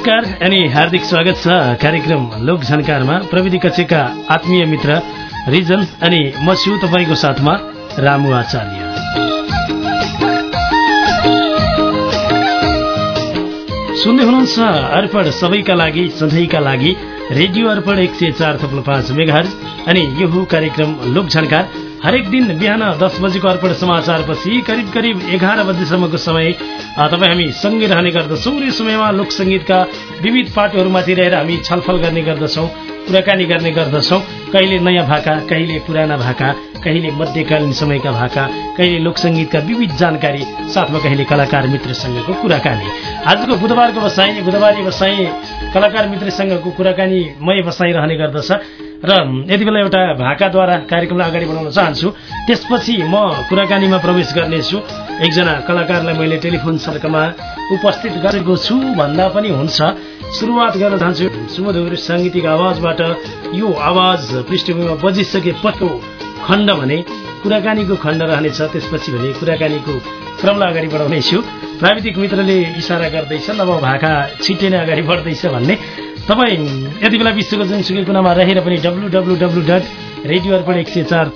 नमस्कार अनि हार्दिक स्वागत छ कार्यक्रम लोक झन्कारमा। प्रविधि कक्षका आत्मीय मित्र रिजन अनि म छु तपाईँको साथमा रामु आचार्य। सुन्दै हुनुहुन्छ अर्पण सबैका लागि सधैँका लागि रेडियो अर्पण एक सय चार थप्लो पाँच मेगाहर अनि यो कार्यक्रम लोक झन्कार। हरेक दिन बिहान दस बजेको अर्पण समाचारपछि करिब करिब एघार बजेसम्मको समय तपाईँ हामी सँगै रहने गर्दछौँ र समयमा लोक सङ्गीतका विविध पाटोहरूमाथि रहेर हामी छलफल गर्ने गर्दछौँ कुराकानी गर्ने गर्दछौँ। कहिले नयाँ भाका कहिले पुराना भाका कहिले मध्यकालीन समयका भाका कहिले लोकसङ्गीतका विविध जानकारी साथमा कहिले कलाकार मित्रसँगको कुराकानी। आजको बुधबारको बसाइ बुधबारी बसाइ कलाकार मित्रसँगको कुराकानीमय बसाइ रहने गर्दछ। र यति बेला एउटा भाकाद्वारा कार्यक्रमलाई अगाडि बढाउन चाहन्छु। त्यसपछि म कुराकानीमा प्रवेश गर्नेछु। एकजना कलाकारलाई मैले टेलिफोन सर्कमा उपस्थित गरेको छु। भन्दा पनि हुन्छ। सुरुवात गर्न चाहन्छु। सुमधुर साङ्गीतिक आवाजबाट यो आवाज पृष्ठभूमिमा बजिसके पटो खण्ड भने कुराकानीको खण्ड रहनेछ। त्यसपछि भने कुराकानीको क्रमलाई अगाडि बढाउनेछु। प्राविधिक मित्रले इसारा गर्दैछन् अब भाका छिट्टै नै अगाडि बढ्दैछ भन्ने तपाईँ यति बेला विश्वको जुनसुकै कुनामा रहेर पनि W W W dot radio Arpan एक सय चार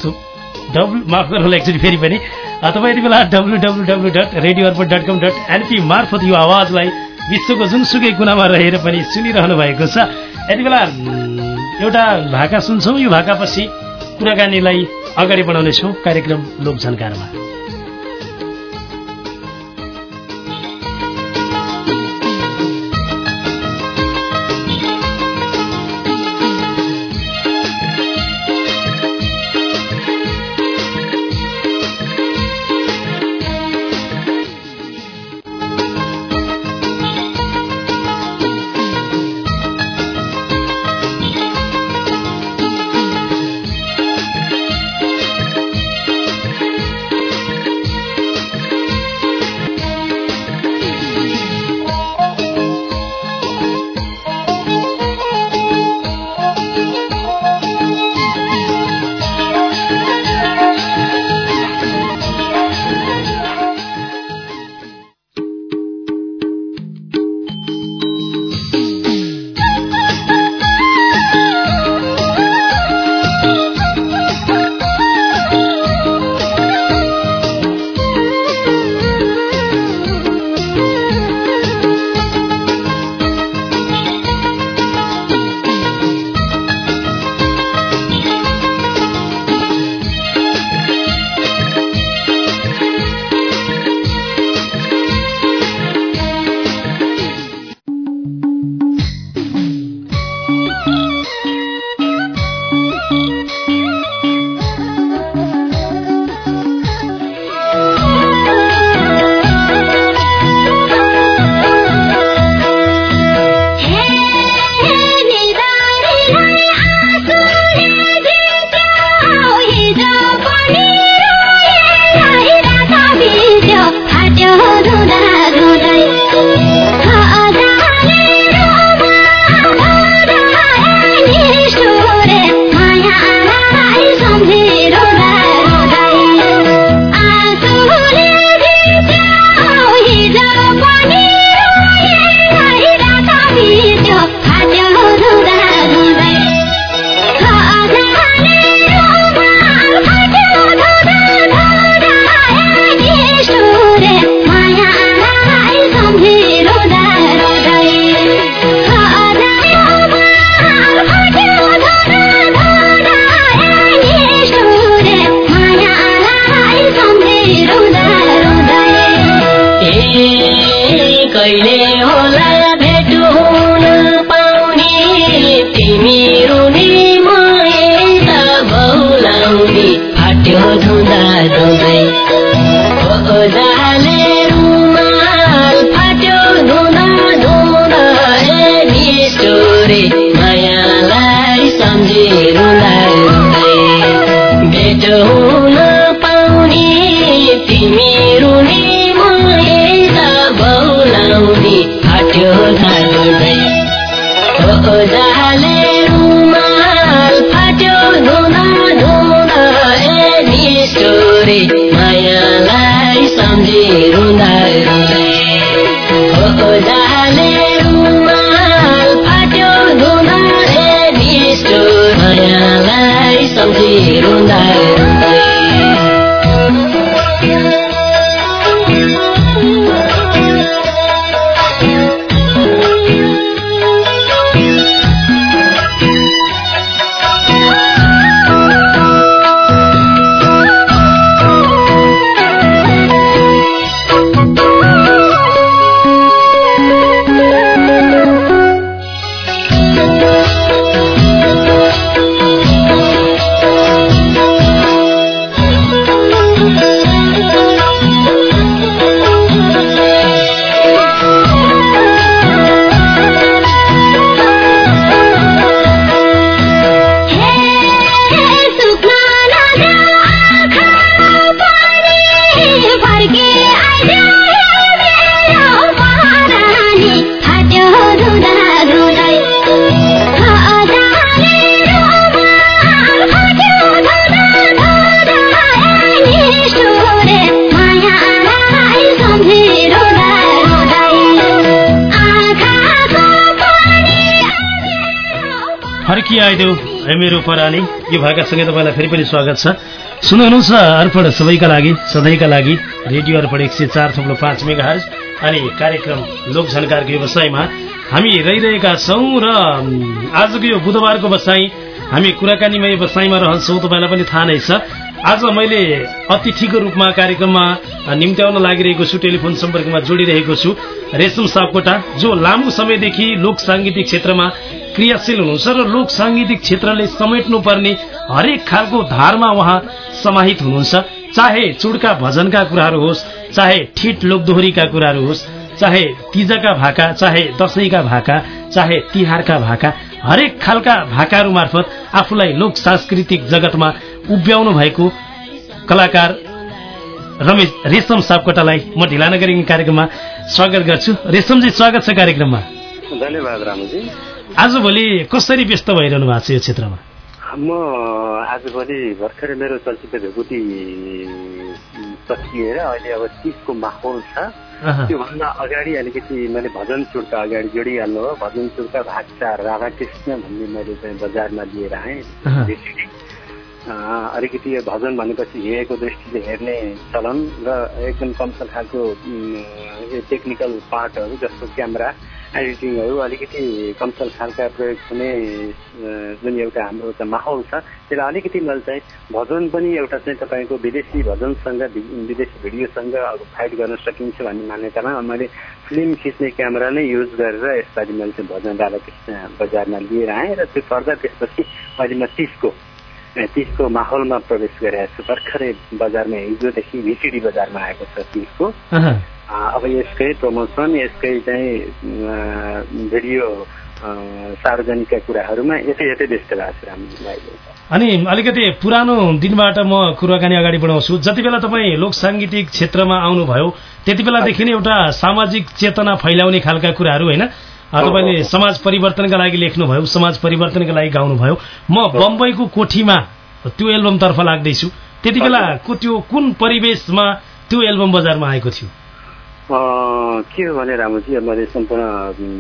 डब्लु माफ गर्नुहोला एकचोटि फेरि पनि। तपाईँ यति बेला W W W dot radio Arpan dot com dot NP मार्फत यो आवाजलाई विश्वको जुनसुकै कुनामा रहेर पनि सुनिरहनु भएको छ। यति बेला एउटा भाका सुन्छौँ। यो भाकापछि कुराकानीलाई अगाडि बढाउनेछौँ। कार्यक्रम लोक जानकारमा आइदेऊ है मेरो परानी यो भाकासँगै तपाईँलाई फेरि पनि स्वागत छ। सुन्नुहुन्छ अर्पण सबैका लागि सधैँका लागि रेडियो अर्पण एक सय चार थप्लो पाँच मेगा अनि कार्यक्रम लोक व्यवसायमा हामी रहिरहेका छौँ र आजको यो बुधबारको बसाई हामी कुराकानीमा यो बसाइमा रहन्छौँ तपाईँलाई पनि थाहा नै छ। आज मैले अतिथिको रूपमा कार्यक्रममा निम्त्याउन लागिरहेको छु टेलिफोन सम्पर्कमा जोडिरहेको छु। रेशम सापकोटा जो लामो समयदेखि लोक साङ्गीतिक क्षेत्रमा क्रियाशील हुनुहुन्छ र लोक साङ्गीतिक क्षेत्रले समेट्नुपर्ने हरेक खालको धारमा उहाँ समाहित हुनुहुन्छ। चाहे चुडका भजनका कुराहरू होस् चाहे ठिट लोकदोहोरीका कुराहरू होस् चाहे तिजाका भाका चाहे दसैँका भाका चाहे तिहारका भाका हरेक खालका भाकाहरू मार्फत आफूलाई लोक सांस्कृतिक जगतमा उभ्याउनु भएको कलाकार रमेश रेशम सापकोटालाई म ढिला नगरी कार्यक्रममा स्वागत गर्छु। रेशमजी स्वागत छ कार्यक्रममा। धन्यवाद रामजी। आजभोलि कसरी व्यस्त भइरहनु भएको छ यो क्षेत्रमा? म आजभोलि भर्खरै मेरो चलचित्र ढुकुटी सकिएर अहिले अब तिसको माहौल छ। त्योभन्दा अगाडि अलिकति मैले भजन चुडका अगाडि जोडिहाल्नु हो। भजन चुडका भागचार राधाकृष्ण भन्ने मैले चाहिँ बजारमा लिएर आएँ। अलिकति यो भजन भनेपछि हेरेको दृष्टिले हेर्ने चलन र एकदम कमसल खालको टेक्निकल पार्टहरू जस्तो क्यामेरा एडिटिङहरू अलिकति कमसल खालका प्रयोग हुने जुन एउटा हाम्रो चाहिँ माहौल छ त्यसलाई अलिकति मैले चाहिँ भजन पनि एउटा चाहिँ तपाईँको विदेशी भजनसँग विदेशी भिडियोसँग अब फाइट गर्न सकिन्छ भन्ने मान्यतामा मैले फिल्म खिच्ने क्यामेरा नै युज गरेर यसपालि मैले चाहिँ भजन राधाकृष्ण बजारमा लिएर आएँ र त्यो पर्दा त्यसपछि अहिले म तिसको तिसको माहौलमा प्रवेश गरेको छु भर्खरै बजारमा हिजोदेखि भिसिडी बजारमा आएको छ तिसको अब यसकै प्रमोसन यसकै चाहिँ भिडियो सार्वजनिकका कुराहरूमा यतै यतै व्यस्त भएको छु अनि अलिकति पुरानो दिनबाट म कुराकानी अगाडि बढाउँछु। जति बेला तपाईँ लोक साङ्गीतिक क्षेत्रमा आउनुभयो त्यति बेलादेखि नै एउटा सामाजिक चेतना फैलाउने खालका कुराहरू होइन? तपाईँले समाज परिवर्तनका लागि लेख्नुभयो समाज परिवर्तनका लागि गाउनुभयो। म बम्बईको कोठीमा त्यो एल्बमतर्फ लाग्दैछु। त्यति बेलाको त्यो कुन परिवेशमा त्यो एल्बम बजारमा आएको थियो? के हो भने रामुजी मैले सम्पूर्ण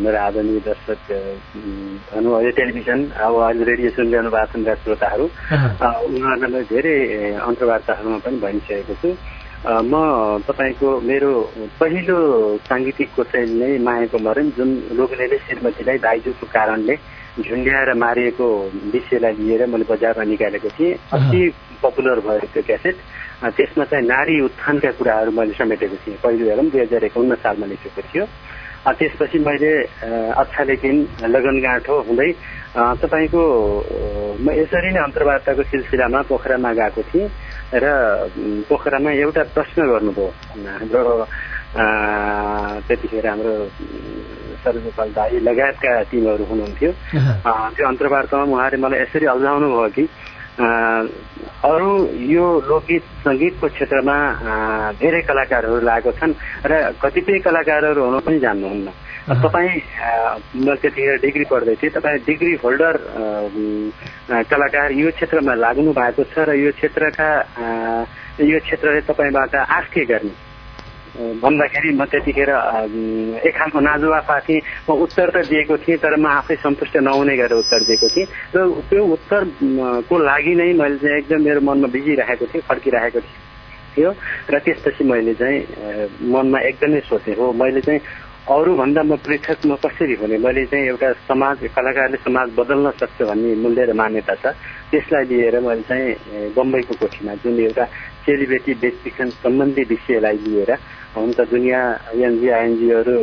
मेरो आदरणीय दर्शक भनौँ अहिले टेलिभिजन अब अहिले रेडियो सुनिरहनु भएको छन् श्रोताहरू। उनीहरूलाई मैले धेरै अन्तर्वार्ताहरूमा पनि भनिसकेको छु। म तपाईँको मेरो पहिलो साङ्गीतिकको चाहिँ नै मायाको मरण जुन लोग्नेले श्रीमतीलाई दाइजोको कारणले झुन्ड्याएर मारिएको विषयलाई लिएर मैले बजारमा निकालेको थिएँ। अति पपुलर भयो त्यो क्यासेट त्यसमा चाहिँ नारी उत्थानका कुराहरू मैले समेटेको थिएँ। पहिलो हेरौँ दुई हजार एकाउन्न सालमा लेखेको थियो। त्यसपछि मैले अच्छा लेकिन लगनगाँठो हुँदै तपाईँको म यसरी नै अन्तर्वार्ताको सिलसिलामा पोखरामा गएको थिएँ। र पोखरामा एउटा प्रश्न गर्नुभयो। हाम्रो त्यतिखेर हाम्रो सर्वपाल दाई लगायतका टिमहरू हुनुहुन्थ्यो। त्यो अन्तर्वार्तामा उहाँले मलाई यसरी अल्झाउनु भयो कि अरू यो लोकगीत सङ्गीतको क्षेत्रमा धेरै कलाकारहरू लागेको छन् र कतिपय कलाकारहरू हुनु पनि जान्नुहुन्न। तपाईँ म त्यतिखेर डिग्री पढ्दै थिएँ तपाईँ डिग्री होल्डर कलाकार यो क्षेत्रमा लाग्नु भएको छ र यो क्षेत्रका यो क्षेत्रले तपाईँबाट आश के गर्ने? भन्दाखेरि म त्यतिखेर एक खालको नाजुवा थिएँ। म उत्तर त दिएको थिएँ तर म आफै सन्तुष्ट नहुने गरेर उत्तर दिएको थिएँ। र त्यो उत्तरको लागि नै मैले चाहिँ एकदम मेरो मनमा बिजिरहेको थिएँ फर्किरहेको थियो। र त्यसपछि मैले चाहिँ मनमा एकदमै सोचेँ हो मैले चाहिँ अरूभन्दा म पृथक म कसरी हुने? मैले चाहिँ एउटा समाज कलाकारले समाज बदल्न सक्छ भन्ने मूल्य र मान्यता छ। त्यसलाई लिएर मैले चाहिँ बम्बईको कोठीमा जुन एउटा चेलीबेटी बेचबिखन सम्बन्धी विषयलाई लिएर हुन त दुनियाँ एनजिओ आइएनजिओहरू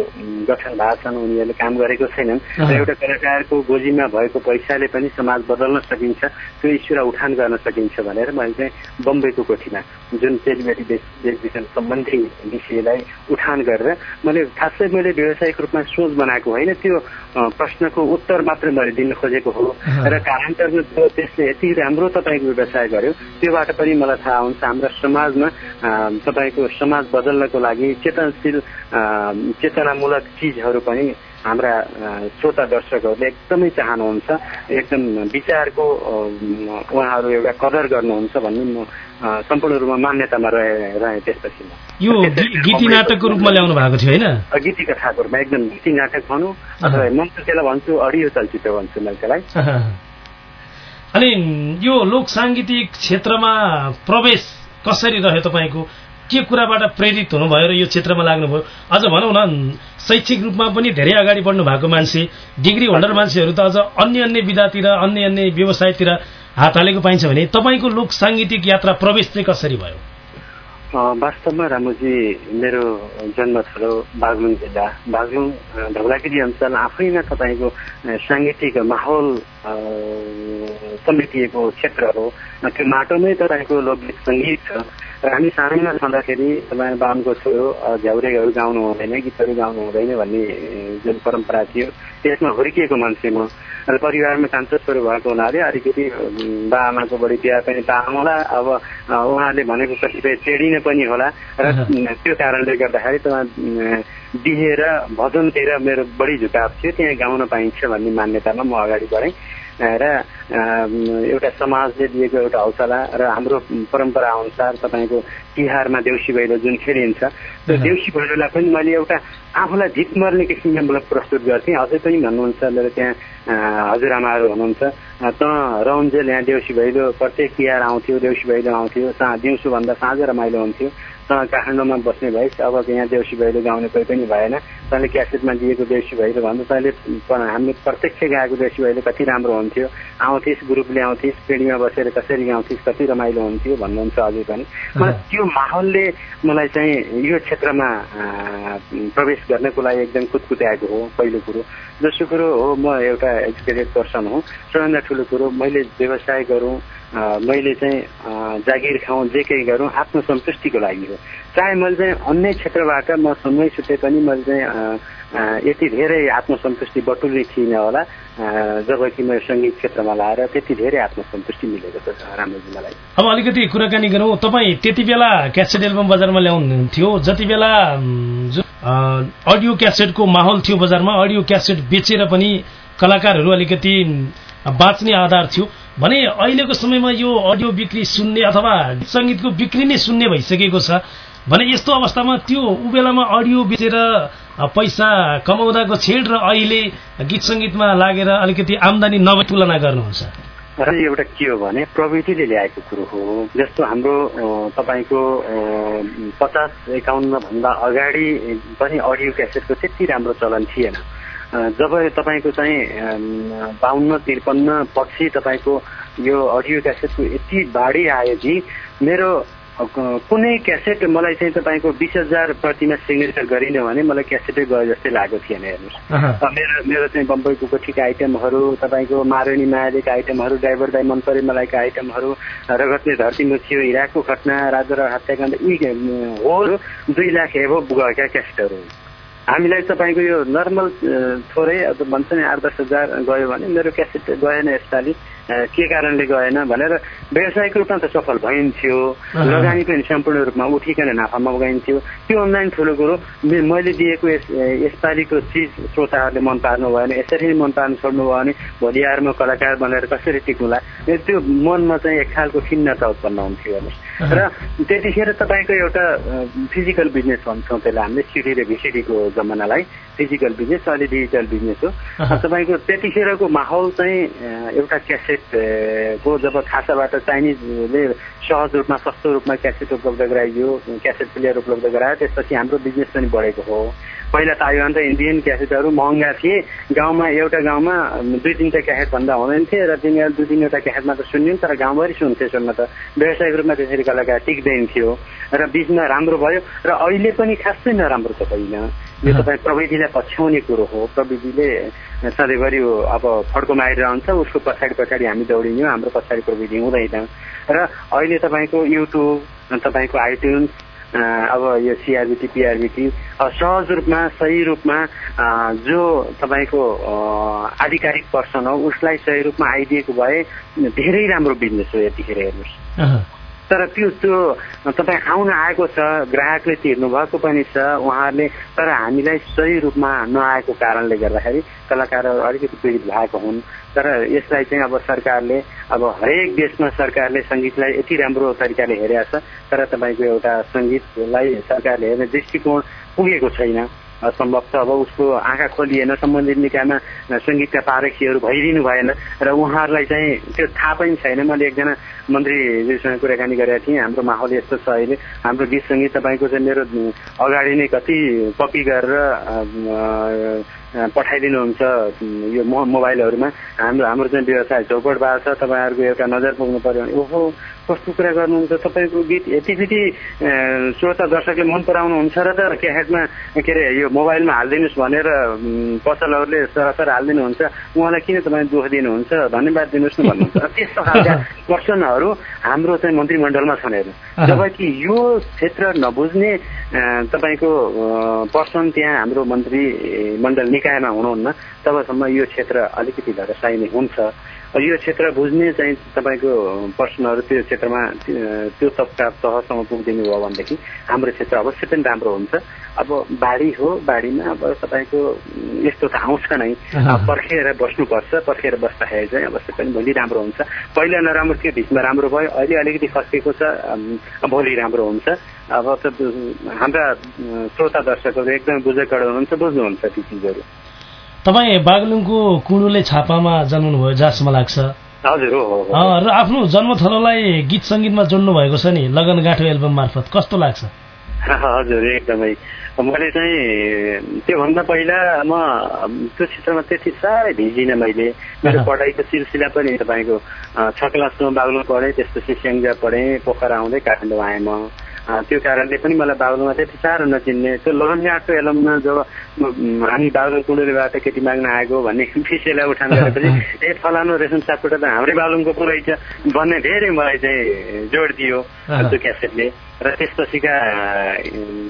गठन भएको छन् उनीहरूले काम गरेको छैनन्। र एउटा कलाकारको गोजीमा भएको पैसाले पनि समाज बदल्न सकिन्छ त्यो ईश्वर उठान गर्न सकिन्छ भनेर मैले चाहिँ बम्बईको कोठीमा जुन चेलीबेटी बेचबिखन सम्बन्धी विषयलाई उठान गरेर मैले खासै मैले व्यावसायिक रूपमा सोच बनाएको होइन त्यो प्रश्नको उत्तर मात्रै मैले दिन खोजेको हो। र कालान्तरमा त्यसले यति राम्रो तपाईँको व्यवसाय गर्यो त्योबाट पनि मलाई थाहा हुन्छ हाम्रा समाजमा तपाईँको समाज बदल्नको लागि लागि चेतनशील चेतनामूलक चिजहरू पनि हाम्रा श्रोता दर्शकहरूले एकदमै चाहनुहुन्छ एकदम विचारको उहाँहरू एउटा कदर गर्नुहुन्छ भन्ने म सम्पूर्ण रूपमा मान्यतामा रहे रहे त्यसपछि यो गीती नाटकको रूपमा ल्याउनु भएको थियो होइन? गीती कथाको रूपमा एकदम गीती नाटक भनौँ अथवा म त्यसलाई भन्छु अडियो चलचित्र भन्छु मैले त्यसलाई। अनि यो लोक साङ्गीतिक क्षेत्रमा प्रवेश कसरी रह्यो तपाईँको? के कुराबाट प्रेरित हुनुभयो र यो क्षेत्रमा लाग्नुभयो? अझ भनौँ न शैक्षिक रूपमा पनि धेरै अगाडि बढ्नु भएको मान्छे डिग्री होल्डर मान्छेहरू त अझ अन्य अन्य विधातिर अन्य अन्य व्यवसायतिर हात हालेको पाइन्छ भने तपाईँको लोक साङ्गीतिक यात्रा प्रवेश चाहिँ कसरी भयो? वास्तवमा रामुजी मेरो जन्मस्थलो बागलुङ जिल्ला। बागलुङ धौलागिरी अञ्चल आफैमा तपाईँको साङ्गीतिक माहौल समेटिएको क्षेत्र हो। त्यो माटोमै तपाईँको लोकगीत सङ्गीत र हामी सानैमा छँदाखेरि तपाईँ बामको छोरो झ्याउरेहरू गाउनु हुँदैन गीतहरू गाउनु हुँदैन भन्ने जुन परम्परा थियो त्यसमा हुर्किएको मान्छे म। र परिवारमा कान्छो छोरो भएको हुनाले अलिकति बा आमाको बढी बिहा पनि पाउँला अब उहाँले भनेको कतिपय चेडिने पनि होला। र त्यो कारणले गर्दाखेरि तपाईँ बिहे र भजनतिर मेरो बढी झुकाव थियो त्यहाँ गाउन पाइन्छ भन्ने मान्यतामा म अगाडि बढेँ। र एउटा समाजले दिएको एउटा हौसला र हाम्रो परम्परा अनुसार तपाईँको तिहारमा देउसी भैलो जुन खेलिन्छ त्यो देउसी भैलोलाई पनि मैले एउटा आफूलाई धित मर्ने किसिमले मलाई प्रस्तुत गर्थेँ। अझै पनि भन्नुहुन्छ मेरो त्यहाँ हजुरआमाहरू हुनुहुन्छ त रौन्जेल यहाँ देउसी भैलो प्रत्येक तिहार आउँथ्यो देउसी भैलो आउँथ्यो दिउँसोभन्दा साँझ रमाइलो हुन्थ्यो। काठमाडौँमा बस्ने भइस अब यहाँ देउसी भैलो गाउने कोही पनि भएन। तैँले क्यासेटमा दिएको देउसी भैलो भन्दा तैँले हामीले प्रत्यक्ष गाएको देउसी भैलो कति राम्रो हुन्थ्यो। आउँथिस् ग्रुपले आउँथिस् पिँढीमा बसेर कसरी गाउँथिस् कति रमाइलो हुन्थ्यो भन्नुहुन्छ अझै पनि। मलाई त्यो माहौलले मलाई चाहिँ यो क्षेत्रमा प्रवेश गर्नको लागि एकदम कुदकुत्याएको हो पहिलो कुरो। दोस्रो कुरो हो म एउटा एजुकेटेड पर्सन हो। सबैभन्दा ठुलो कुरो मैले व्यवसाय गरौँ मैले चाहिँ जागिर खाउँ जे केही गरौँ आफ्नो सन्तुष्टिको लागि हो। चाहे मैले चाहिँ अन्य क्षेत्रबाट म समय छुट्टे पनि मैले चाहिँ यति धेरै आत्मसन्तुष्टि बटुल्ने थिइनँ होला। जब कि मेरो सङ्गीत क्षेत्रमा लाएर त्यति धेरै आत्मसन्तुष्टि मिलेको छ राम्रोजी मलाई। अब अलिकति कुराकानी गरौँ। तपाईँ त्यति बेला क्यासेट एल्बम बजारमा ल्याउनुहुन्थ्यो जति बेला जुन अडियो क्यासेटको माहौल थियो बजारमा अडियो क्यासेट बेचेर पनि कलाकारहरू अलिकति बाँच्ने आधार थियो। भने अहिलेको समयमा यो अडियो बिक्री सुन्ने अथवा सङ्गीतको बिक्री नै सुन्ने भइसकेको छ। भने यस्तो अवस्थामा त्यो ऊ बेलामा अडियो बेचेर पैसा कमाउँदाको छेड र अहिले गीत सङ्गीतमा लागेर अलिकति आमदानी नभए तुलना गर्नुहुन्छ। र एउटा के हो भने प्रविधिले ल्याएको कुरो हो। जस्तो हाम्रो तपाईँको पचास एकाउन्न भन्दा अगाडि पनि अडियो क्यासेटको त्यति राम्रो चलन थिएन। जब तपाईँको चाहिँ बाहन्न त्रिपन्न पछि तपाईँको यो अडियो क्यासेटको यति बाढी आयो कि मेरो कुनै क्यासेट मलाई चाहिँ तपाईँको बिस हजार प्रतिमा सिग्नेचर गरिनँ भने मलाई क्यासेटै गयो जस्तै लागेको थिएन हेर्नुहोस्। मेरो मेरो चाहिँ बम्बई कुकोठीका आइटमहरू तपाईँको मारुनी मायालीका आइटमहरू ड्राइभर दाई मन परे मलाइका आइटमहरू रगतले धरती मुछियो हिराको घटना राजा र हत्याकाण्ड यी हो दुई लाख एभो गएका क्यासेटहरू। हामीलाई तपाईँको यो नर्मल थोरै अब भन्छ नि आठ दस हजार गयो भने मेरो क्यासेट गएन यसपालि के कारणले गएन भनेर व्यावसायिक रूपमा त सफल भइन्थ्यो। लगानी पनि सम्पूर्ण रूपमा उठिकन नाफामा गइन्थ्यो त्यो अनलाइन ठुलो कुरो मैले दिएको यस यसपालिको चिज श्रोताहरूले मन पार्नु भएन यसरी नै मन पार्नु छोड्नु भयो भने भोलि आएर म कलाकार बनेर कसरी टिक्नुला त्यो मनमा चाहिँ एक खालको खिन्नता उत्पन्न हुन्थ्यो हेर्नुहोस् र त्यतिखेर तपाईँको एउटा फिजिकल बिजनेस भन्छौँ त्यसलाई हामीले सिडी र भिसिडीको जमानालाई फिजिकल बिजनेस अहिले डिजिटल बिजनेस हो। तपाईँको त्यतिखेरको माहौल चाहिँ एउटा क्यासेटको जब खासाबाट चाइनिजले सहज रूपमा सस्तो रूपमा क्यासेट उपलब्ध गराइयो क्यासेट प्लेयर उपलब्ध गरायो त्यसपछि हाम्रो बिजनेस पनि बढेको हो। पहिला ताइवान र इन्डियन क्यासेटहरू महँगा थिए। गाउँमा एउटा गाउँमा दुई तिनवटा क्यासेट भन्दा हुँदैन थिए र तिनीहरू दुई तिनवटा क्यासेट मात्र सुन्यो तर गाउँभरि सुन्थे सुन्न त। व्यावसायिक रूपमा त्यसरी कलाकार टिक्दैन थियो। र बिचमा राम्रो भयो र अहिले पनि खासै नराम्रो त होइन यो तपाईँ प्रविधिलाई पछ्याउने कुरो हो। प्रविधिले सधैँभरि अब फड्कोमा आइरहन्छ उसको पछाडि पछाडि हामी दौडिन्यौँ हाम्रो पछाडि प्रविधि हुँदैन। र अहिले तपाईँको युट्युब तपाईँको आइट्युन्स अब यो सिआरबिटी पिआरबिटी सहज रूपमा सही रूपमा जो तपाईँको आधिकारिक पर्सन हो उसलाई सही रूपमा आइदिएको भए धेरै राम्रो बिजनेस हो यतिखेर हेर्नुहोस्। तर त्यो त्यो तपाईँ आउन आएको छ ग्राहकले तिर्नु भएको पनि छ उहाँहरूले तर हामीलाई सही रूपमा नआएको कारणले गर्दाखेरि कलाकारहरू अलिकति पीडित भएको हुन्। तर यसलाई चाहिँ अब सरकारले अब हरेक देशमा सरकारले सङ्गीतलाई यति राम्रो तरिकाले हेरेको छ तर तपाईँको एउटा सङ्गीतलाई सरकारले हेर्ने दृष्टिकोण पुगेको छैन। सम्भव छ। अब उसको आँखा खोलिएन सम्बन्धित निकायमा सङ्गीतका पारखीहरू भइदिनु भएन र उहाँहरूलाई चाहिँ त्यो थाहा पनि छैन। मैले एकजना मन्त्रीज्यूसँग कुराकानी गरेका थिएँ। हाम्रो माहौल यस्तो छ अहिले। हाम्रो गीत सङ्गीत तपाईँको चाहिँ मेरो अगाडि नै कति कपी गरेर पठाइदिनुहुन्छ यो मोबाइलहरूमा। हाम्रो हाम्रो चाहिँ व्यवसाय चौपट भएको छ तपाईँहरूको एउटा नजर पुग्नु पर्यो भने ओहो कस्तो कुरा गर्नुहुन्छ? तपाईँको गीत यतिखेति श्रोता दर्शकले मन पराउनुहुन्छ र त क्यासेटमा के अरे यो मोबाइलमा हालिदिनुहोस् भनेर पसलहरूले सरासर हालिदिनुहुन्छ। उहाँलाई किन तपाईँ दुःख दिनुहुन्छ? धन्यवाद दिनुहोस् न भन्नुहुन्छ। त्यस्तो खालका पर्सनहरू हाम्रो चाहिँ मन्त्रीमण्डलमा छन् हेर्नु। जबकि यो क्षेत्र नबुझ्ने तपाईँको पर्सन त्यहाँ हाम्रो मन्त्री मण्डल निकायमा हुनुहुन्न तबसम्म यो क्षेत्र अलिकति धराशायी हुन्छ। यो क्षेत्र बुझ्ने चाहिँ तपाईँको पर्सनहरू त्यो क्षेत्रमा त्यो तबका तहसम्म पुगिदिनु भयो भनेदेखि हाम्रो क्षेत्र अवश्य पनि राम्रो हुन्छ। अब बाढी हो बाढीमा अब तपाईँको यस्तो त आउँछ नै। पर्खेर बस्नुपर्छ पर्खेर बस्दाखेरि चाहिँ अवश्य पनि भोलि राम्रो हुन्छ। पहिला नराम्रो थियो बिचमा राम्रो भयो। अहिले अलिकति खस्केको छ भोलि राम्रो हुन्छ। अब त हाम्रा श्रोता दर्शकहरू एकदमै बुझेकड हुनुहुन्छ बुझ्नुहुन्छ ती चिजहरू। तपाईँ बागलुङको कुणुले छापामा जन्मनुभयो जहाँसम्म लाग्छ? हजुर र आफ्नो जन्मथलोलाई गीत सङ्गीतमा जोड्नु भएको छ नि लगन गाँठो एल्बम मार्फत कस्तो लाग्छ? हजुर एकदमै। मैले चाहिँ त्योभन्दा पहिला म त्यो क्षेत्रमा त्यति साह्रै भिजिनँ मैले। मेरो पढाइको सिलसिला पनि तपाईँको छ क्लासमा बागलुङ पढेँ त्यसपछि स्याङ्जा पढेँ पोखरा आउँदै काठमाडौँ आएँ म। त्यो कारणले पनि मलाई बागलुङमा त्यति साह्रो नचिन्ने। त्यो लगनगाटको एलममा जब हामी बागलुङ कुण्डलीबाट केटी माग्न आएको भन्ने विषयलाई उठान गरेपछि ए फलानु रेसन सापकोटा त हाम्रै बागलुङको पो रहेछ भन्ने धेरै मलाई चाहिँ जोड दियो त्यो क्यासेटले। र त्यसपछिका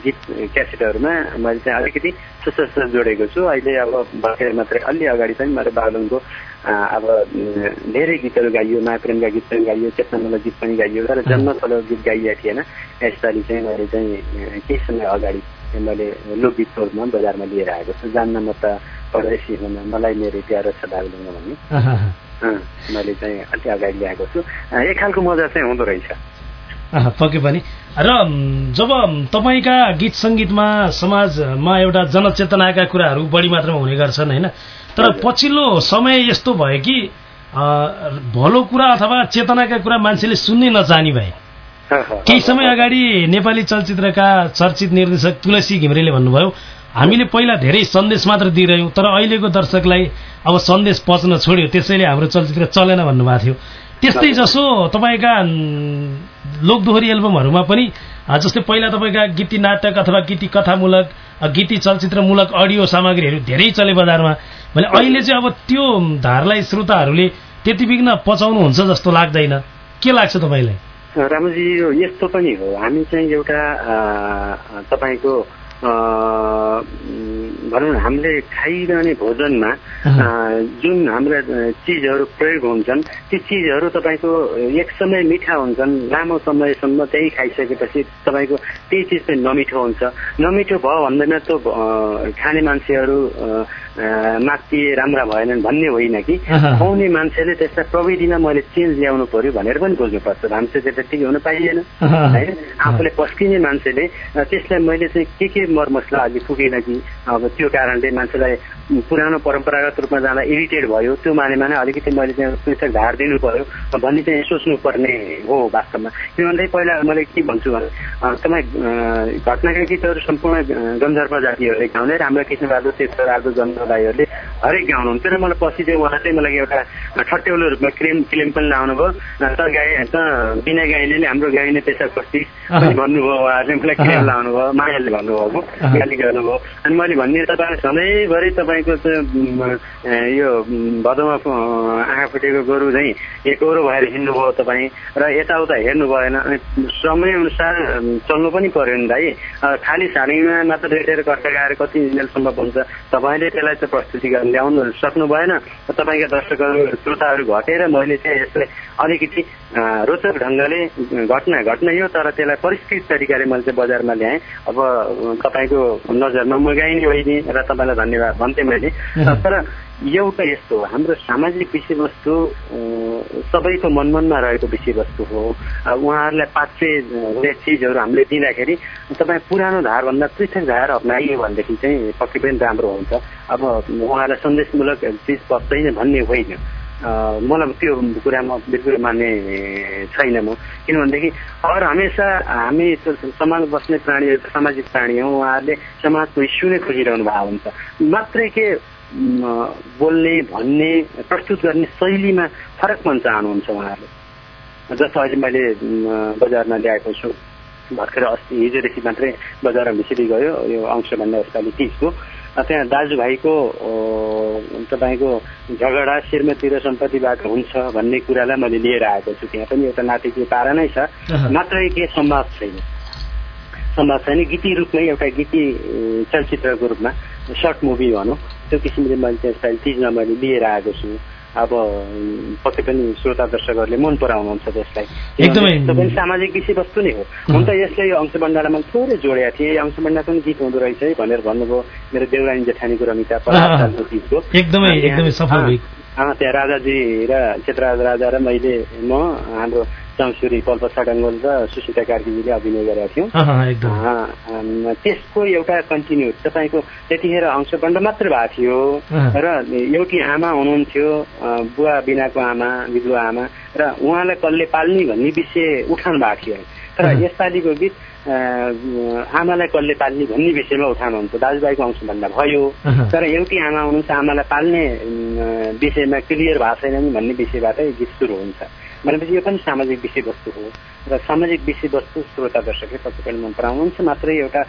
गीत क्यासेटहरूमा मैले चाहिँ अलिकति सुस्वस्थ जोडेको छु। अहिले अब भर्खर मात्रै अलि अगाडि पनि मैले बागलुङको अब धेरै गीतहरू गाइयो मायाप्रेमका गीत पनि गाइयो चेतनामूलक गीत पनि गाइयो तर जन्मथलो गीत गाइएको थिएन। यसपालि चाहिँ मैले चाहिँ केही समय अगाडि मैले लोकगीत रूपमा बजारमा लिएर आएको छु। जान्न म त परदेशी हुन मलाई मेरो प्यारो छ बागलुङमा भन्ने। मैले चाहिँ अलिक अगाडि ल्याएको छु। एक खालको मजा चाहिँ हुँदो रहेछ। पक्कै पनि। र जब तपाईँका गीत सङ्गीतमा समाजमा एउटा जनचेतनाका कुराहरू बढी मात्रामा हुने गर्छन् होइन? तर पछिल्लो समय यस्तो भयो कि भलो कुरा अथवा चेतनाका कुरा मान्छेले सुन्नै नचाहने भए। केही समय अगाडि नेपाली चलचित्रका चर्चित निर्देशक तुलसी घिम्रेले भन्नुभयो हामीले पहिला धेरै सन्देश मात्र दिइरह्यौँ तर अहिलेको दर्शकलाई अब सन्देश पच्न छोड्यो त्यसैले हाम्रो चलचित्र चलेन भन्नुभएको थियो। त्यस्तै जसो तपाईँका लोकदोहोरी एल्बमहरूमा पनि जस्तै पहिला तपाईँका गीती नाटक अथवा गीती कथामूलक गीती चलचित्रमूलक अडियो सामग्रीहरू धेरै चले बजारमा। भने अहिले चाहिँ अब त्यो धारलाई श्रोताहरूले त्यति बिघ्न पचाउनुहुन्छ जस्तो लाग्दैन। के लाग्छ तपाईँलाई? रामजी यो यस्तो पनि हो। हामी चाहिँ एउटा तपाईँको भनौँ न हामीले खाइरहने भोजनमा जुन हाम्रा चिजहरू प्रयोग हुन्छन् ती चिजहरू तपाईँको एक समय मिठा हुन्छन् लामो समयसम्म त्यही खाइसकेपछि तपाईँको त्यही चिज चाहिँ नमिठो हुन्छ। नमिठो भयो भन्दैन त खाने मान्छेहरू माथि राम्रा भएनन् भन्ने होइन कि। खुवाउने मान्छेले त्यसलाई प्रविधिमा मैले चेन्ज ल्याउनु पर्यो भनेर पनि बुझ्नुपर्छ। भान्से चाहिँ त्यतिकै हुन पाइएन। होइन आफूले पस्किने मान्छेले त्यसलाई मैले चाहिँ के के मरमसला अघि पुगेन कि अब त्यो कारणले मान्छेलाई पुरानो परम्परागत रूपमा जाँदा इरिटेट भयो। त्यो मानेमा नै अलिकति मैले चाहिँ पुस्तक धार दिनु पर्यो भन्ने चाहिँ सोच्नु पर्ने हो वास्तवमा। किन भन्दै पहिला मैले के भन्छु भने तपाईँ घटनाका गीतहरू सम्पूर्ण गन्धर्व जातिहरूले गाउँदै राम्रो कृष्णबहादुर राजु जन्मदाईहरूले हरेक गाउनुहुन्थ्यो र मलाई पछि चाहिँ उहाँ चाहिँ मलाई एउटा ठट्यौलो रूपमा क्लेम क्लेम पनि लाउनु भयो त गाई त बिना गाइनेले हाम्रो गाइने पेसा कति भन्नुभयो उहाँहरूले मलाई क्लेम लाउनु भयो मायाले भन्नुभएको गाली गर्नुभयो अनि मैले भन्ने तपाईँलाई सधैँभरि तपाईँको यो भदौमा आँखा फुटेको गोरु चाहिँ एकरो भएर हिँड्नुभयो तपाईँ। र यताउता हेर्नु भएन। अनि समय अनुसार चल्नु पनि पर्यो नि भाइ। खालि साडीमा मात्र रेटेर कष्ट गाएर कति जेलसम्म हुन्छ तपाईँले त्यसलाई चाहिँ प्रस्तुति गरेर ल्याउनु सक्नु भएन। तपाईँका दर्शकहरू श्रोताहरू घटेर मैले चाहिँ यसलाई अलिकति रोचक ढङ्गले घटना घटना यो तर त्यसलाई परिष्कृत तरिकाले मैले चाहिँ बजारमा ल्याएँ। अब तपाईँको नजरमा म गाइने होइन र तपाईँलाई धन्यवाद भन्थेँ मैले। तर एउटा यस्तो हो हाम्रो सामाजिक विषयवस्तु सबैको मनमनमा रहेको विषयवस्तु हो। उहाँहरूलाई पाच्य हुने चिजहरू हामीले दिँदाखेरि तपाईँ पुरानो धारभन्दा पृथक धार अप्नाइयो भनेदेखि चाहिँ पक्कै पनि राम्रो हुन्छ। अब उहाँलाई सन्देशमूलक चिज बस्दैन भन्ने होइन। मलाई त्यो कुरामा बिल्कुल मान्ने छैन म। किनभनेदेखि अरू हमेसा हामी समाज बस्ने प्राणी सामाजिक प्राणी हौ उहाँहरूले समाजको इस्यु नै खोजिरहनु भएको हुन्छ। मात्रै के बोल्ने भन्ने प्रस्तुत गर्ने शैलीमा फरक मन चाहनुहुन्छ उहाँहरूले। जस्तो अहिले मैले बजारमा ल्याएको छु। भर्खर अस्ति हिजोदेखि मात्रै बजारमा भिसिरी गयो। यो अंशभन्दा यसपालि तिसको। त्यहाँ दाजुभाइको तपाईँको झगडा श्रीमती र सम्पत्तिबाट हुन्छ भन्ने कुरालाई मैले लिएर आएको छु। त्यहाँ पनि एउटा नाटकीय पारा नै छ। मात्रै के सम्वाद छैन। सम्वाद छैन। गीती रूपमै एउटा गीती चलचित्रको रूपमा सर्ट मुभी भनौँ त्यो किसिमले मैले त्यसलाई चिजमा मैले लिएर आएको छु। अब पक्कै पनि श्रोता दर्शकहरूले मन पराउनुहुन्छ त्यसलाई। एकदमै। सामाजिक विषयवस्तु नै हो। हुन त यसले यो अंशबण्डालाई मैले थोरै जोडेको थिएँ। अंशबण्डा पनि गीत हुँदो रहेछ है भनेर भन्नुभयो। मेरो देउरानी जेठानीको रमिता परालको गीतको। एकदमै एकदमै सफल त्यहाँ राजाजी र क्षेत्रराज राजा र मैले म हाम्रो चौसुरी पल्प साडङ्गोल र सुशिता कार्कीजीले अभिनय गरेका थियौँ। त्यसको एउटा कन्टिन्यू तपाईँको त्यतिखेर अंशबण्ड मात्र भएको थियो र एउटी आमा हुनुहुन्थ्यो बुवा बिनाको आमा विधुवा आमा र उहाँलाई कसले पाल्ने भन्ने विषय उठाउनु भएको थियो। तर यसपालिको गीत आमालाई कसले पाल्ने भन्ने विषयमा उठाउनुहुन्छ दाजुभाइको अंशभन्दा भयो। तर एउटी आमा हुनुहुन्छ आमालाई पाल्ने विषयमा क्लियर भएको छैन भन्ने विषयबाटै गीत सुरु हुन्छ। भनेपछि यो पनि सामाजिक विषयवस्तु हो र सामाजिक विषयवस्तु श्रोता दर्शकले पनि मन पराउनुहुन्छ मात्रै एउटा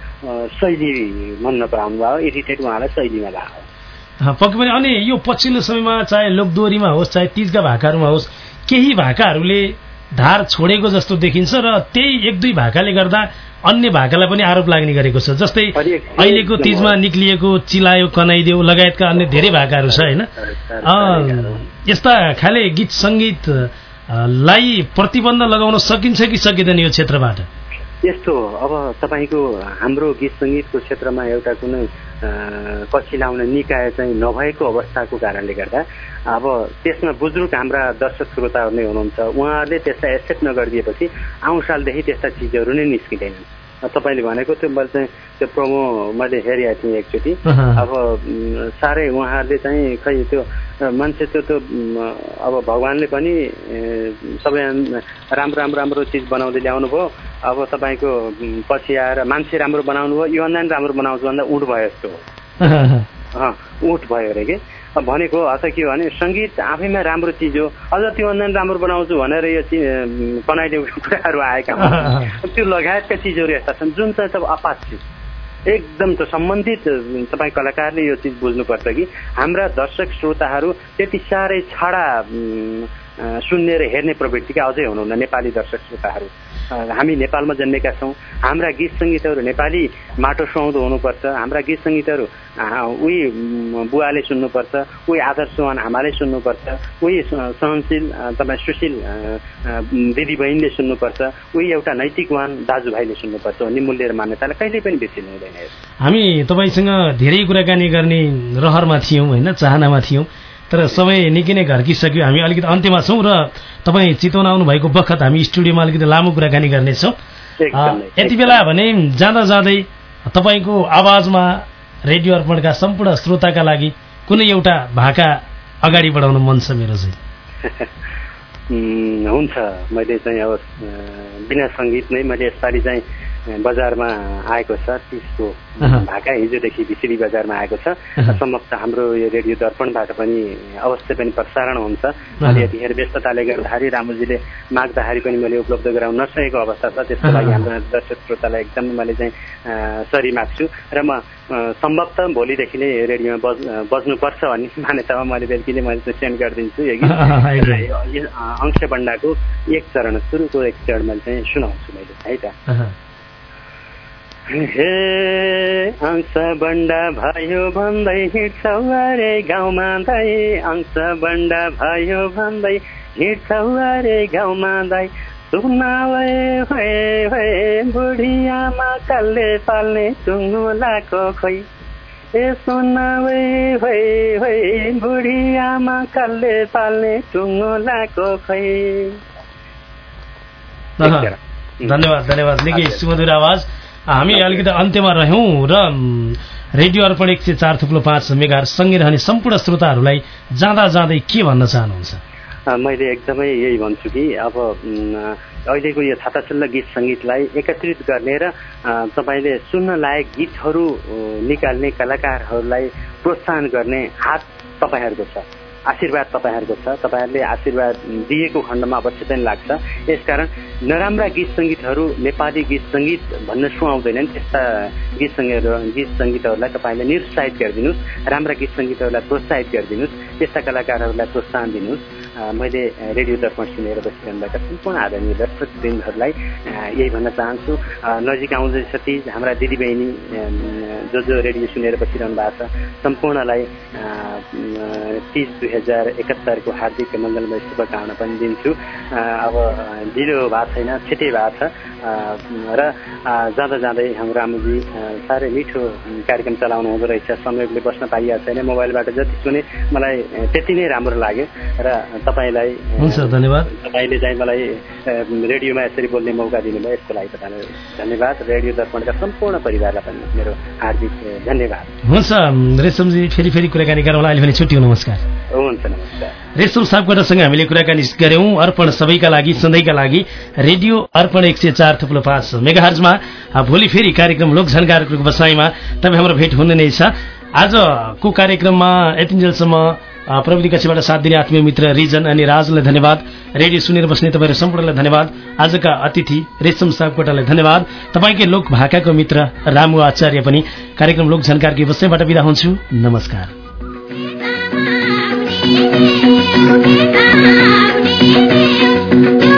शैली मन नपराउनु भयो एडिटेड उहाँलाई शैलीमा भयो पक्कै पनि अनि यो पछिल्लो समयमा चाहे लोकदोरीमा होस् चाहे तिजका भाकाहरूमा होस् केही भाकाहरूले धार छोडेको जस्तो देखिन्छ र त्यही एक दुई भाकाले गर्दा अन्य भाकालाई पनि आरोप लाग्ने गरेको छ जस्तै अहिलेको तिजमा निक्लिएको चिलायो कनाइदेऊ लगायतका अन्य धेरै भाकाहरू छ होइन यस्ता खाले गीत सङ्गीत लाई प्रतिबन्ध लगाउन सकिन्छ कि सकिँदैन यो क्षेत्रबाट? यस्तो अब तपाईँको हाम्रो गीत सङ्गीतको क्षेत्रमा एउटा कुनै पछि लाउने निकाय चाहिँ नभएको अवस्थाको कारणले गर्दा अब त्यसमा बुजुर्ग हाम्रा दर्शक श्रोताहरू नै हुनुहुन्छ। उहाँहरूले त्यसलाई एक्सेप्ट नगरिदिएपछि आउँ सालदेखि त्यस्ता चिजहरू नै निस्किँदैनन्। तपाईँले भनेको त्यो मैले चाहिँ त्यो प्रोमो मैले हेरेको थिएँ एकचोटि। अब साह्रै उहाँहरूले चाहिँ खै त्यो मान्छे त्यो त्यो अब भगवान्ले पनि सबै राम्रो राम्रो राम्रो चिज बनाउँदै ल्याउनु भयो। अब तपाईँको पछि आएर मान्छे राम्रो बनाउनु भयो योभन्दा पनि राम्रो बनाउँछु भन्दा उठ भयो जस्तो हो उठ भयो अरे कि? भनेको अथवा के भने सङ्गीत आफैमा राम्रो चिज हो। अझ त्योभन्दा पनि राम्रो बनाउँछु भनेर यो बनाइदिएको कुराहरू आएका त्यो लगायतका चिजहरू यस्ता छन् जुन चाहिँ अब अपात चिज एकदम त सम्बन्धित तपाईँ कलाकारले यो चिज बुझ्नुपर्छ कि हाम्रा दर्शक श्रोताहरू त्यति साह्रै छाडा सुन्ने र हेर्ने प्रवृत्तिका अझै हुनुहुन्न नेपाली दर्शक श्रोताहरू। हामी नेपालमा जन्मेका छौँ। हाम्रा गीत सङ्गीतहरू नेपाली माटो सुहाउँदो हुनुपर्छ। हाम्रा गीत सङ्गीतहरू उही बुवाले सुन्नुपर्छ उही आदर्शवान आमाले सुन्नुपर्छ उही सहनशील तपाईँ सुशील दिदीबहिनीले सुन्नुपर्छ उही एउटा नैतिकवान दाजुभाइले सुन्नुपर्छ भन्ने मूल्य र मान्यतालाई कहिल्यै पनि बिर्सिनु हुँदैन हामी तपाईँसँग धेरै कुराकानी गर्ने रहरमा थियौँ होइन चाहनामा थियौँ। तर समय निकै नै घर्किसक्यो। हामी अलिकति अन्त्यमा छौँ र तपाईँ चितवन आउनु भएको बखत हामी स्टुडियोमा अलिकति लामो कुराकानी गर्नेछौँ। यति बेला भने जाँदा जाँदै तपाईँको आवाजमा रेडियो अर्पणका सम्पूर्ण श्रोताका लागि कुनै एउटा भाका अगाडि बढाउन मन छ मेरो चाहिँ। हुन्छ। मैले चाहिँ अब बिना सङ्गीत नै मैले यसपालि चाहिँ बजारमा आएको छ तिसको भाका हिजोदेखि भिसिडी बजारमा आएको छ। समक्ष हाम्रो यो रेडियो दर्पणबाट पनि अवश्य पनि प्रसारण हुन्छ। मैले यतिखेर व्यस्तताले गर्दाखेरि रामुजीले माग्दाखेरि पनि मैले उपलब्ध गराउन नसकेको अवस्था छ। त्यसको लागि हाम्रो दर्शक श्रोतालाई एकदम मैले चाहिँ सरी माग्छु। र म सम्भवतः भोलिदेखि नै रेडियोमा बज बज्नुपर्छ भन्ने मान्यतामा मैले बेलुकी नै मैले चाहिँ सेन्ड गरिदिन्छु। यो अंश बन्डाको एक चरण सुरुको एक चरण मैले चाहिँ सुनाउँछु मैले। है त? हे अंश बन्डा भयो भन्दै हिँड्छौ अरे गाउँमा दाई। अंश बन्डा भयो भन्दै हिँड्छौ अरे गाउँमा दाई। सुनावे भए भए बुढी आमा कसले पाल्ने टुङ्गुलाको खोइ ए सुनावै भई भई बुढी आमा कसले पाल्ने टुङ्गोलाको खै। धन्यवाद धन्यवाद। निकै सुमधुर आवाज। हामी अलिकति अन्त्यमा रह्यौँ र रेडियो अर्पण एक सय चार थुप्रो पाँच मेगा सँगै रहने सम्पूर्ण श्रोताहरूलाई जाँदा जाँदै के भन्न चाहनुहुन्छ? मैले एकदमै यही भन्छु कि अब अहिलेको यो छाताचुल्ला गीत सङ्गीतलाई एकत्रित गर्ने र तपाईँले सुन्न लायक गीतहरू निकाल्ने कलाकारहरूलाई प्रोत्साहन गर्ने हात तपाईँहरूको छ। आशीर्वाद तपाईँहरूको छ। तपाईँहरूले आशीर्वाद दिएको खण्डमा अवश्य पनि लाग्छ। यसकारण नराम्रा गीत सङ्गीतहरू नेपाली गीत सङ्गीत भन्न सुहाउँदैनन्। त्यस्ता गीत सङ्गीत गीत सङ्गीतहरूलाई तपाईँले निरुत्साहित गरिदिनुहोस्। राम्रा गीत सङ्गीतहरूलाई प्रोत्साहित गरिदिनुहोस्। त्यस्ता कलाकारहरूलाई प्रोत्साहन दिनुहोस्। मैले रेडियो दर्पण सुनेर बसिरहनुभएका सम्पूर्ण आदरणीय दर्शकवृन्दहरूलाई यही भन्न चाहन्छु। नजिक आउँदैछ तिज हाम्रा दिदीबहिनी जो जो रेडियो सुनेर बसिरहनु भएको छ सम्पूर्णलाई तिज दुई हजार एकात्तरको हार्दिक मङ्गलमय शुभकामना पनि दिन्छु। अब ढिलो भएको छैन छिटै भएको छ। र जाँदा जाँदै हाम्रो आमुजी साह्रै मिठो कार्यक्रम चलाउनु हुँदो रहेछ। संयोगले बस्न पाइएको छैन। मोबाइलबाट जति सुने मलाई त्यति नै राम्रो लाग्यो। र तपाईँलाई हुन्छ धन्यवाद। तपाईँले चाहिँ मलाई रेडियोमा यसरी बोल्ने मौका दिनुभयो। यसको लागि तपाईँलाई धन्यवाद। रेडियो दर्पणका सम्पूर्ण परिवारलाई पनि मेरो हार्दिक धन्यवाद। हुन्छ रेशमजी फेरि फेरि कुराकानी गरौँला। अहिले भने छुट्टी नमस्कार। हुन्छ नमस्कार। रेशम सापकोटासँग हामीले कुराकानी गऱ्यौँ अर्पण सबैका लागि सधैँका लागि। रेडियो अर्पण एक सय चार थुप्रो पाँच मेगाहर्जमा। भोलि फेरि कार्यक्रम लोकझन्कारको बसाइमा तपाईँ हाम्रो भेट हुने नै छ। आजको कार्यक्रममा यतिन्जेलसम्म प्रविधि कक्षीबाट साथ दिने आत्मीय मित्र रिजन अनि राजलाई धन्यवाद। रेडियो सुनेर बस्ने तपाईँहरू सम्पूर्णलाई धन्यवाद। आजका अतिथि रेशम सापकोटालाई धन्यवाद। तपाईँकै लोक भाकाको मित्र रामु आचार्य पनि कार्यक्रम लोक झन्कारकी बस्दैबाट विदा हुन्छु। नमस्कार। Thank you.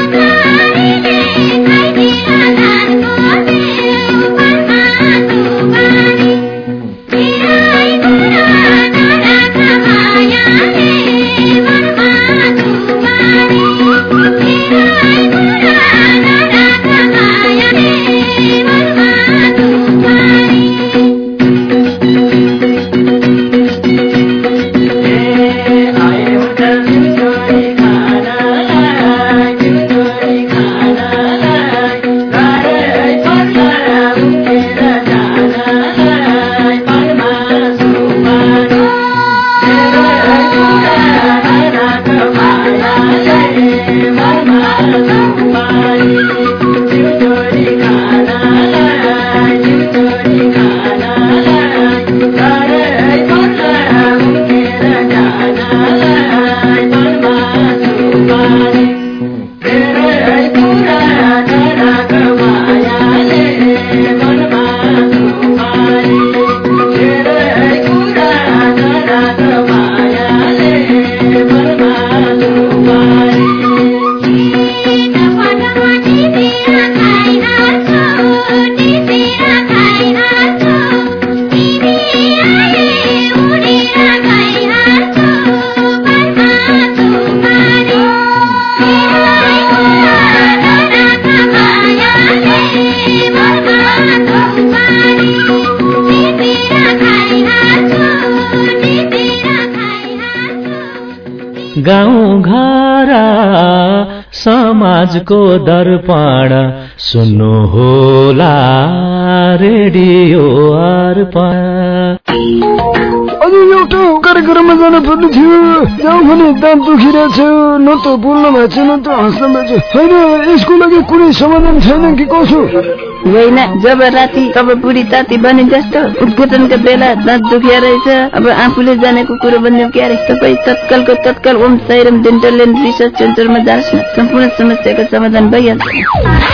समाजको दर्पण सुन्नु होला रेडियो। जान पर्ने थियो। जाउँ भने दाम दुखिरहेछ न त बोल्न भएको छ न त हाँस्न भएको छ होइन यसको लागि कुनै समाधान छैन कि कसो? होइन जब राति तब बुढी ताती बने जस्तो उद्घाटनका बेला दाँत दुखिया रहेछ। अब आफूले जानेको कुरो बनियो क्यारे तपाईँ तत्कालको तत्काल Om Sairam dental and research सेन्टरमा जानुहोस् न। सम्पूर्ण समस्याको समाधान भइहाल्छ।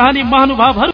चाहने महानुभावहरू